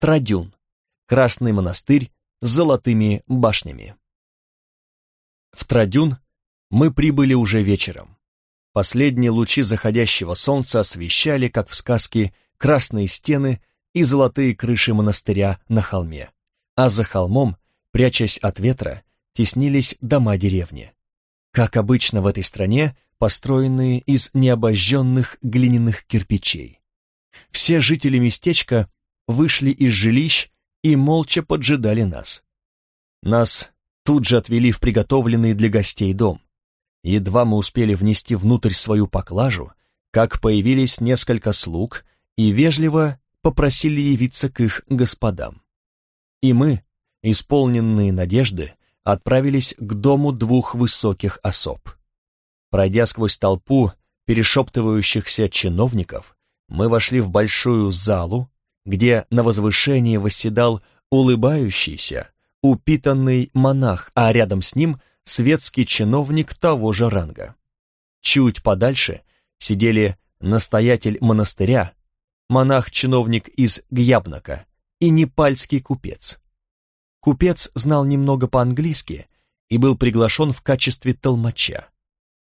Традюн, красный монастырь с золотыми башнями. В Традюн мы прибыли уже вечером. Последние лучи заходящего солнца освещали, как в сказке, красные стены и золотые крыши монастыря на холме, а за холмом, прячась от ветра, теснились дома деревни. Как обычно в этой стране, построенные из необожженных глиняных кирпичей. Все жители местечка вышли из жилищ и молча поджидали нас. Нас тут же отвели в приготовленный для гостей дом. Едва мы успели внести внутрь свою поклажу, как появились несколько слуг и вежливо попросили явиться к их господам. И мы, исполненные надежды, отправились к дому двух высоких особ. Пройдя сквозь толпу перешептывающихся чиновников, мы вошли в большую залу, где на возвышении восседал улыбающийся, упитанный монах, а рядом с ним светский чиновник того же ранга. Чуть подальше сидели настоятель монастыря, монах-чиновник из Гьябнака и непальский купец. Купец знал немного по-английски и был приглашен в качестве толмача.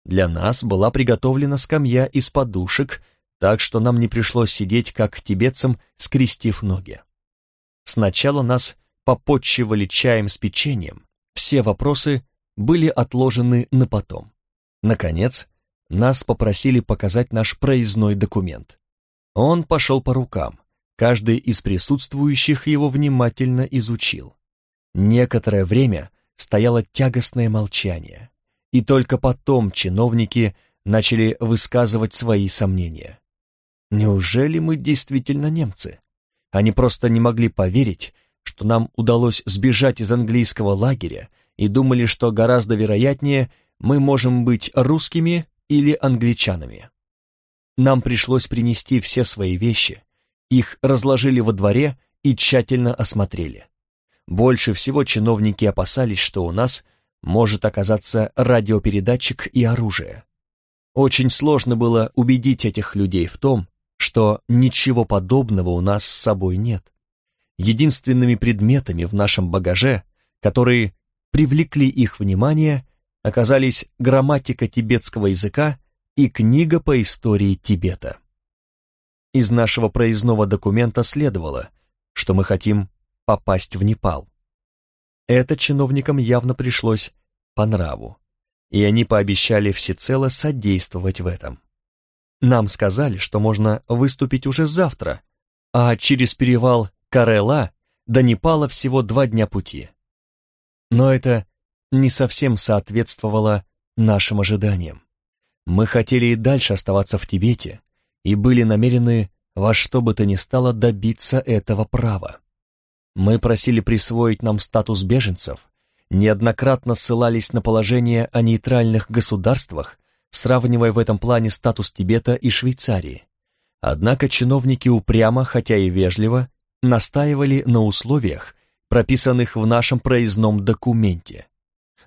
Для нас была приготовлена скамья из подушек, так что нам не пришлось сидеть, как тибетцам, скрестив ноги. Сначала нас попотчевали чаем с печеньем, все вопросы были отложены на потом. Наконец, нас попросили показать наш проездной документ. Он пошел по рукам, каждый из присутствующих его внимательно изучил. Некоторое время стояло тягостное молчание, и только потом чиновники начали высказывать свои сомнения. Неужели мы действительно немцы? Они просто не могли поверить, что нам удалось сбежать из английского лагеря и думали, что гораздо вероятнее мы можем быть русскими или англичанами. Нам пришлось принести все свои вещи, их разложили во дворе и тщательно осмотрели. Больше всего чиновники опасались, что у нас может оказаться радиопередатчик и оружие. Очень сложно было убедить этих людей в том, что ничего подобного у нас с собой нет. Единственными предметами в нашем багаже, которые привлекли их внимание, оказались грамматика тибетского языка и книга по истории Тибета. Из нашего проездного документа следовало, что мы хотим попасть в Непал. Это чиновникам явно пришлось по нраву, и они пообещали всецело содействовать в этом. Нам сказали, что можно выступить уже завтра, а через перевал Карела до Непала всего два дня пути. Но это не совсем соответствовало нашим ожиданиям. Мы хотели и дальше оставаться в Тибете и были намерены во что бы то ни стало добиться этого права. Мы просили присвоить нам статус беженцев, неоднократно ссылались на положение о нейтральных государствах, сравнивая в этом плане статус Тибета и Швейцарии. Однако чиновники упрямо, хотя и вежливо, настаивали на условиях, прописанных в нашем проездном документе.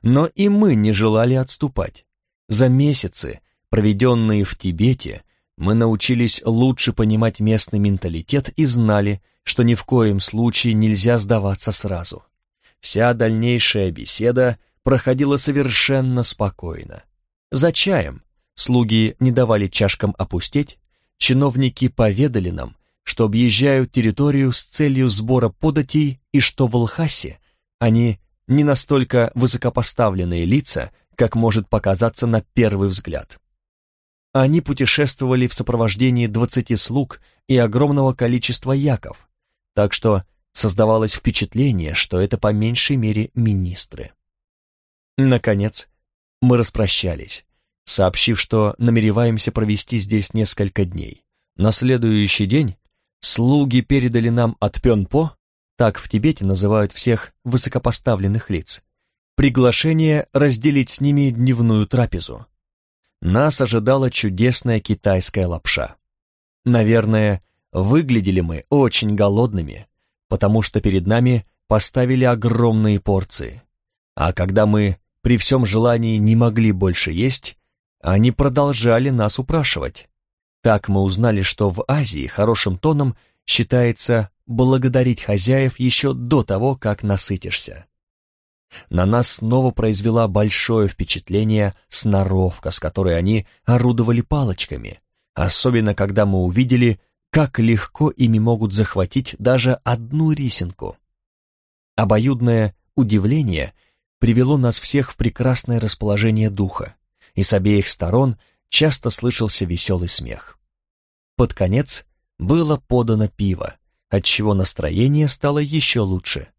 Но и мы не желали отступать. За месяцы, проведенные в Тибете, мы научились лучше понимать местный менталитет и знали, что ни в коем случае нельзя сдаваться сразу. Вся дальнейшая беседа проходила совершенно спокойно. За чаем слуги не давали чашкам опустеть, чиновники поведали нам, что объезжают территорию с целью сбора податей и что в Лхасе они не настолько высокопоставленные лица, как может показаться на первый взгляд. Они путешествовали в сопровождении двадцати слуг и огромного количества яков, так что создавалось впечатление, что это по меньшей мере министры. Наконец, мы распрощались, сообщив, что намереваемся провести здесь несколько дней. На следующий день слуги передали нам от Пёнпо, так в Тибете называют всех высокопоставленных лиц, приглашение разделить с ними дневную трапезу. Нас ожидала чудесная китайская лапша. Наверное, Выглядели мы очень голодными, потому что перед нами поставили огромные порции. А когда мы при всем желании не могли больше есть, они продолжали нас упрашивать. Так мы узнали, что в Азии хорошим тоном считается благодарить хозяев еще до того, как насытишься. На нас снова произвела большое впечатление сноровка, с которой они орудовали палочками, особенно когда мы увидели, как легко ими могут захватить даже одну рисинку. Обоюдное удивление привело нас всех в прекрасное расположение духа, и с обеих сторон часто слышался веселый смех. Под конец было подано пиво, отчего настроение стало еще лучше.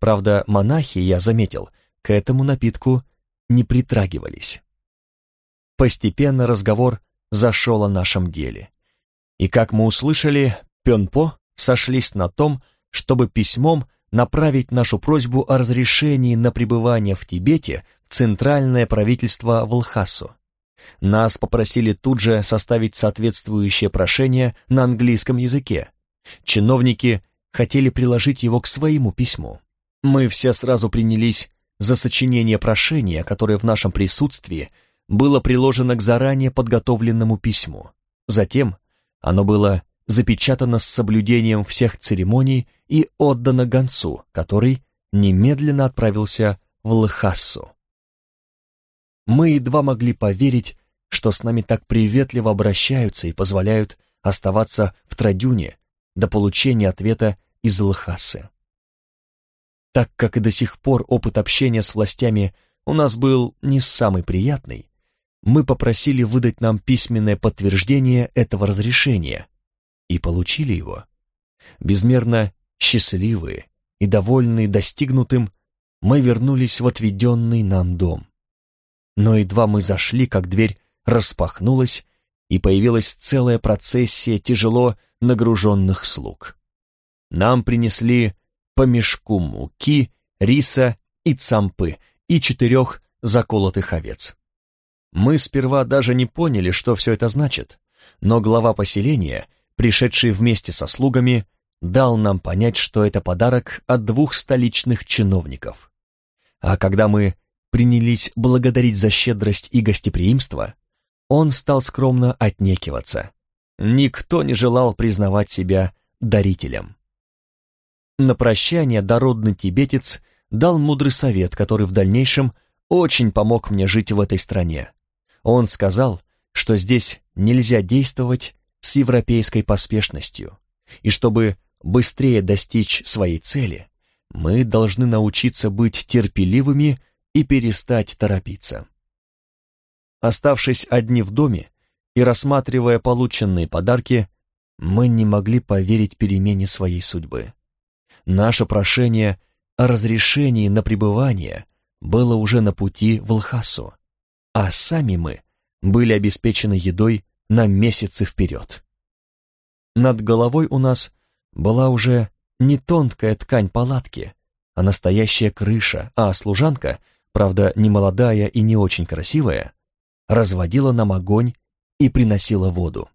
Правда, монахи, я заметил, к этому напитку не притрагивались. Постепенно разговор зашел о нашем деле. И, как мы услышали, Пенпо сошлись на том, чтобы письмом направить нашу просьбу о разрешении на пребывание в Тибете в центральное правительство в Лхасу. Нас попросили тут же составить соответствующее прошение на английском языке. Чиновники хотели приложить его к своему письму. Мы все сразу принялись за сочинение прошения, которое в нашем присутствии было приложено к заранее подготовленному письму. Затем оно было запечатано с соблюдением всех церемоний и отдано гонцу, который немедленно отправился в Лхассу. Мы едва могли поверить, что с нами так приветливо обращаются и позволяют оставаться в Традюне до получения ответа из Лхасы. Так как и до сих пор опыт общения с властями у нас был не самый приятный, мы попросили выдать нам письменное подтверждение этого разрешения и получили его. Безмерно счастливые и довольные достигнутым, мы вернулись в отведенный нам дом. Но едва мы зашли, как дверь распахнулась, и появилась целая процессия тяжело нагруженных слуг. Нам принесли по мешку муки, риса и цампы и четырех заколотых овец. Мы сперва даже не поняли, что все это значит, но глава поселения, пришедший вместе со слугами, дал нам понять, что это подарок от двух столичных чиновников. А когда мы принялись благодарить за щедрость и гостеприимство, он стал скромно отнекиваться. Никто не желал признавать себя дарителем. На прощание дородный тибетец дал мудрый совет, который в дальнейшем очень помог мне жить в этой стране. Он сказал, что здесь нельзя действовать с европейской поспешностью, и чтобы быстрее достичь своей цели, мы должны научиться быть терпеливыми и перестать торопиться. Оставшись одни в доме и рассматривая полученные подарки, мы не могли поверить перемене своей судьбы. Наше прошение о разрешении на пребывание было уже на пути в Лхасу, а сами мы были обеспечены едой на месяцы вперед. Над головой у нас была уже не тонкая ткань палатки, а настоящая крыша, а служанка, правда, не молодая и не очень красивая, разводила нам огонь и приносила воду.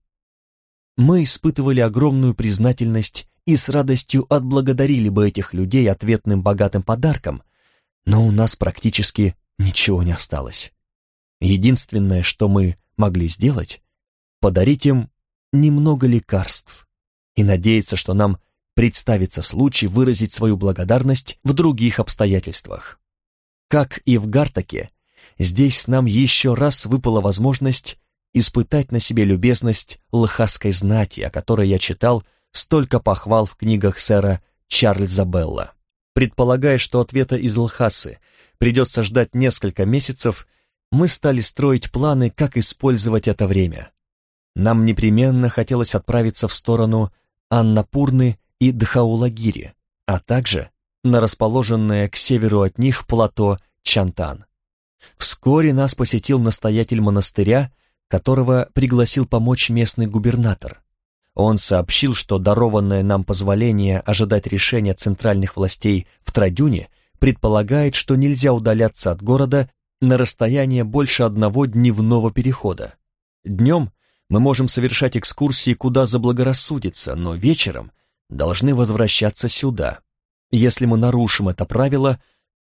Мы испытывали огромную признательность и с радостью отблагодарили бы этих людей ответным богатым подарком, но у нас практически ничего не осталось. Единственное, что мы могли сделать, подарить им немного лекарств и надеяться, что нам представится случай выразить свою благодарность в других обстоятельствах. Как и в Гартаке, Здесь нам еще раз выпала возможность испытать на себе любезность лхасской знати, о которой я читал столько похвал в книгах сэра Чарльза Белла. Предполагая, что ответа из Лхасы придется ждать несколько месяцев, мы стали строить планы, как использовать это время. Нам непременно хотелось отправиться в сторону Аннапурны и Дхаулагири, а также на расположенное к северу от них плато Чантан. Вскоре нас посетил настоятель монастыря, которого пригласил помочь местный губернатор. Он сообщил, что дарованное нам позволение ожидать решения центральных властей в Традюне предполагает, что нельзя удаляться от города на расстояние больше одного дневного перехода. Днем мы можем совершать экскурсии куда заблагорассудится, но вечером должны возвращаться сюда. Если мы нарушим это правило,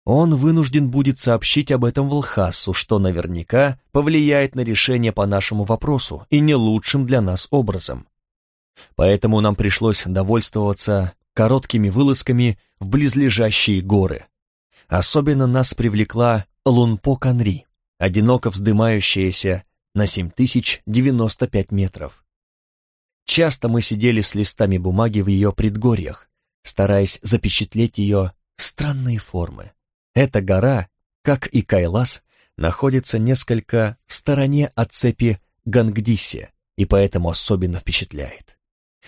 он вынужден будет сообщить об этом Волхасу, что наверняка повлияет на решение по нашему вопросу и не лучшим для нас образом. Поэтому нам пришлось довольствоваться короткими вылазками в близлежащие горы. Особенно нас привлекла Лунпо-Канри, одиноко вздымающаяся на 7095 метров. Часто мы сидели с листами бумаги в ее предгорьях, стараясь запечатлеть ее странные формы. Эта гора, как и Кайлас, находится несколько в стороне от цепи Гангдиси и поэтому особенно впечатляет.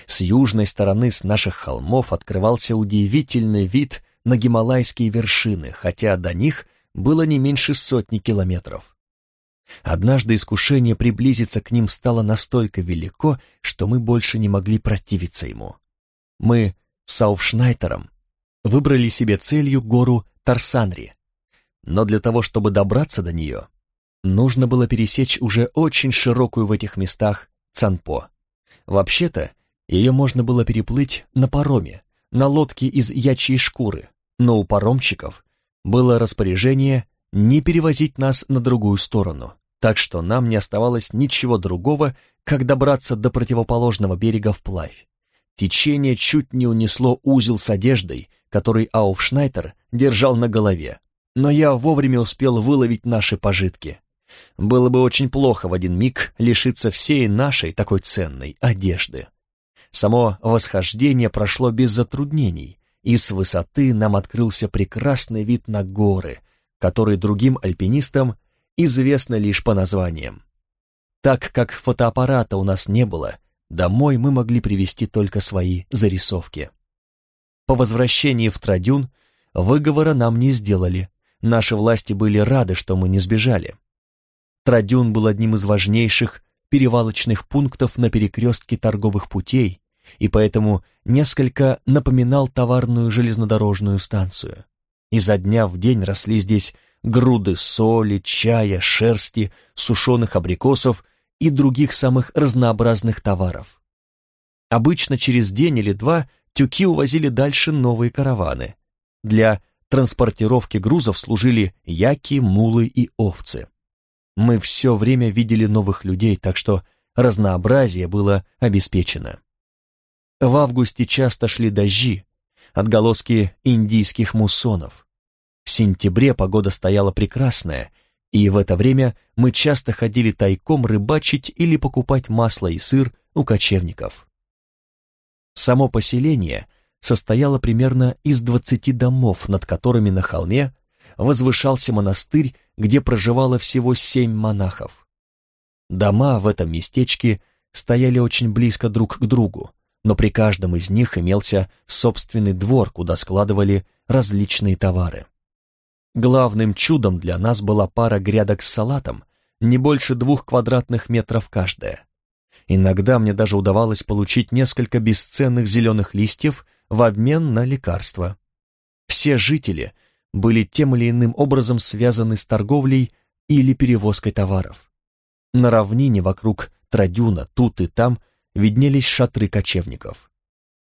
С южной стороны с наших холмов открывался удивительный вид на гималайские вершины, хотя до них было не меньше сотни километров. Однажды искушение приблизиться к ним стало настолько велико, что мы больше не могли противиться ему. Мы с Ауфшнайтером выбрали себе целью гору Тарсанри, но для того, чтобы добраться до нее, нужно было пересечь уже очень широкую в этих местах Цанпо. Вообще-то, ее можно было переплыть на пароме, на лодке из ячьей шкуры, но у паромщиков было распоряжение не перевозить нас на другую сторону, так что нам не оставалось ничего другого, как добраться до противоположного берега вплавь. Течение чуть не унесло узел с одеждой, который Ауфшнайтер держал на голове, но я вовремя успел выловить наши пожитки. Было бы очень плохо в один миг лишиться всей нашей такой ценной одежды. Само восхождение прошло без затруднений, и с высоты нам открылся прекрасный вид на горы, который другим альпинистам известно лишь по названиям. Так как фотоаппарата у нас не было, домой мы могли привезти только свои зарисовки. По возвращении в Традюн выговора нам не сделали, наши власти были рады, что мы не сбежали. Традюн был одним из важнейших перевалочных пунктов на перекрестке торговых путей и поэтому несколько напоминал товарную железнодорожную станцию. Изо дня в день росли здесь груды соли, чая, шерсти, сушеных абрикосов и других самых разнообразных товаров. Обычно через день или два тюки увозили дальше новые караваны. Для транспортировки грузов служили яки, мулы и овцы. Мы все время видели новых людей, так что разнообразие было обеспечено. В августе часто шли дожди, отголоски индийских муссонов. В сентябре погода стояла прекрасная, и в это время мы часто ходили тайком рыбачить или покупать масло и сыр у кочевников. Само поселение состояло примерно из двадцати домов, над которыми на холме возвышался монастырь, где проживало всего семь монахов. Дома в этом местечке стояли очень близко друг к другу, но при каждом из них имелся собственный двор, куда складывали различные товары. Главным чудом для нас была пара грядок с салатом, не больше двух квадратных метров каждая. Иногда мне даже удавалось получить несколько бесценных зеленых листьев в обмен на лекарства. Все жители были тем или иным образом связаны с торговлей или перевозкой товаров. На равнине вокруг Традюна тут и там виднелись шатры кочевников.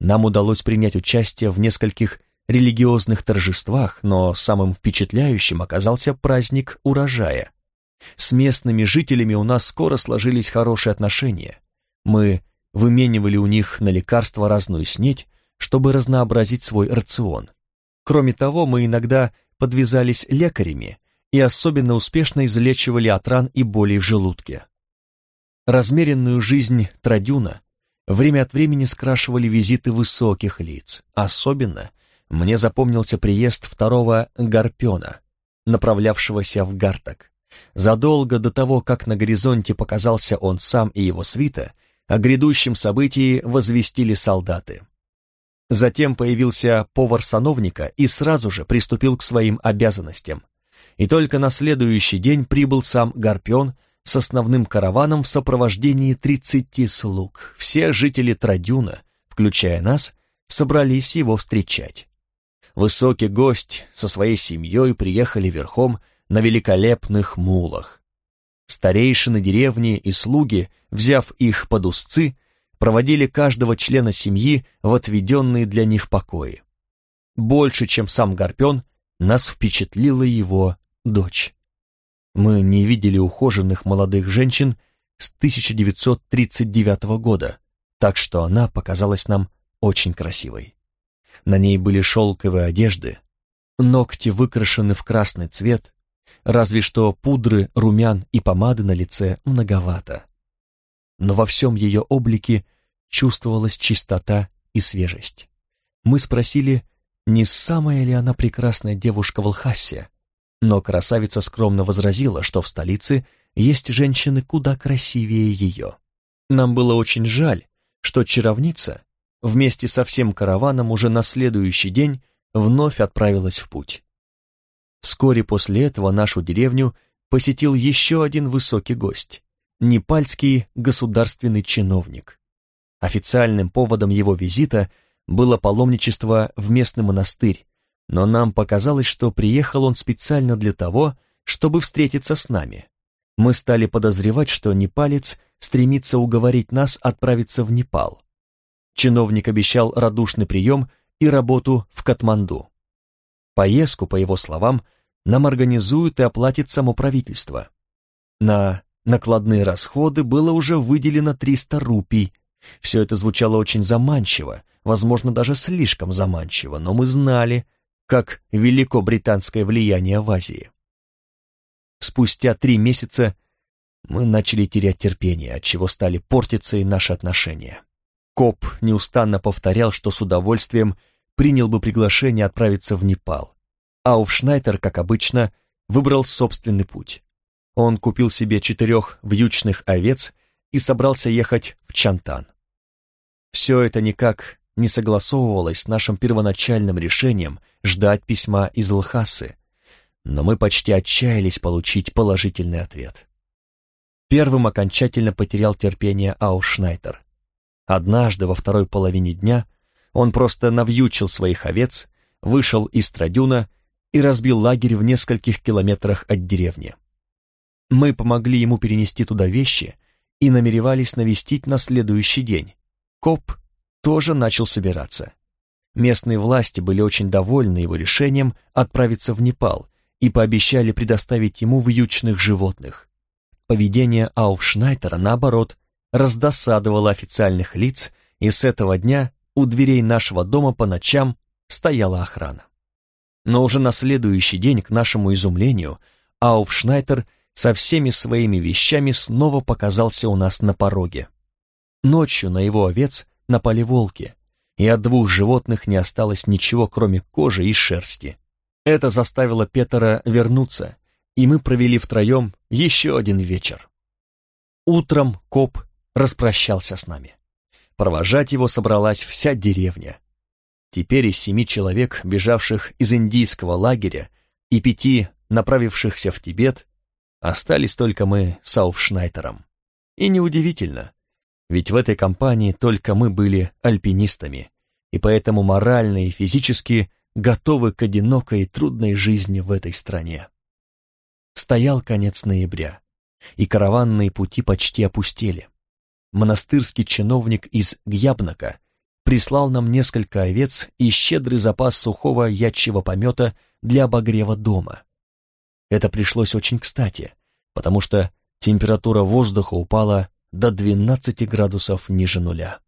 Нам удалось принять участие в нескольких религиозных торжествах, но самым впечатляющим оказался праздник урожая. С местными жителями у нас скоро сложились хорошие отношения. Мы выменивали у них на лекарства разную снеть, чтобы разнообразить свой рацион. Кроме того, мы иногда подвязались лекарями и особенно успешно излечивали от ран и болей в желудке. Размеренную жизнь Традюна время от времени скрашивали визиты высоких лиц. Особенно мне запомнился приезд второго Гарпена, направлявшегося в Гартак. Задолго до того, как на горизонте показался он сам и его свита, о грядущем событии возвестили солдаты. Затем появился повар сановника и сразу же приступил к своим обязанностям. И только на следующий день прибыл сам Гарпион с основным караваном в сопровождении тридцати слуг. Все жители Традюна, включая нас, собрались его встречать. Высокий гость со своей семьей приехали верхом на великолепных мулах. Старейшины деревни и слуги, взяв их под узцы, проводили каждого члена семьи в отведенные для них покои. Больше, чем сам Гарпен, нас впечатлила его дочь. Мы не видели ухоженных молодых женщин с 1939 года, так что она показалась нам очень красивой. На ней были шелковые одежды, ногти выкрашены в красный цвет, разве что пудры, румян и помады на лице многовато. Но во всем ее облике чувствовалась чистота и свежесть. Мы спросили, не самая ли она прекрасная девушка в Алхасе, но красавица скромно возразила, что в столице есть женщины куда красивее ее. Нам было очень жаль, что чаровница вместе со всем караваном уже на следующий день вновь отправилась в путь. Вскоре после этого нашу деревню посетил еще один высокий гость – непальский государственный чиновник. Официальным поводом его визита было паломничество в местный монастырь, но нам показалось, что приехал он специально для того, чтобы встретиться с нами. Мы стали подозревать, что непалец стремится уговорить нас отправиться в Непал. Чиновник обещал радушный прием и работу в Катманду. Поездку, по его словам, нам организуют и оплатит само правительство. На накладные расходы было уже выделено 300 рупий. Все это звучало очень заманчиво, возможно, даже слишком заманчиво, но мы знали, как велико британское влияние в Азии. Спустя три месяца мы начали терять терпение, от чего стали портиться и наши отношения. Коп неустанно повторял, что с удовольствием принял бы приглашение отправиться в Непал. Ауфшнайтер, как обычно, выбрал собственный путь. Он купил себе четырех вьючных овец и собрался ехать в Чантан. Все это никак не согласовывалось с нашим первоначальным решением ждать письма из Лхасы, но мы почти отчаялись получить положительный ответ. Первым окончательно потерял терпение Аушнайтер. Однажды во второй половине дня он просто навьючил своих овец, вышел из Традюна и разбил лагерь в нескольких километрах от деревни. Мы помогли ему перенести туда вещи и намеревались навестить на следующий день. Коп тоже начал собираться. Местные власти были очень довольны его решением отправиться в Непал и пообещали предоставить ему вьючных животных. Поведение Ауфшнайтера, наоборот, раздосадовало официальных лиц, и с этого дня у дверей нашего дома по ночам стояла охрана. Но уже на следующий день, к нашему изумлению, Ауфшнайтер со всеми своими вещами снова показался у нас на пороге. Ночью на его овец напали волки, и от двух животных не осталось ничего, кроме кожи и шерсти. Это заставило Петера вернуться, и мы провели втроем еще один вечер. Утром коп распрощался с нами. Провожать его собралась вся деревня. Теперь из семи человек, бежавших из индийского лагеря, и пяти, направившихся в Тибет, остались только мы с Ауфшнайтером. И неудивительно, ведь в этой компании только мы были альпинистами, и поэтому морально и физически готовы к одинокой и трудной жизни в этой стране. Стоял конец ноября, и караванные пути почти опустели. Монастырский чиновник из Гьябнака прислал нам несколько овец и щедрый запас сухого ячьего помета для обогрева дома. Это пришлось очень кстати, потому что температура воздуха упала до 12 градусов ниже нуля.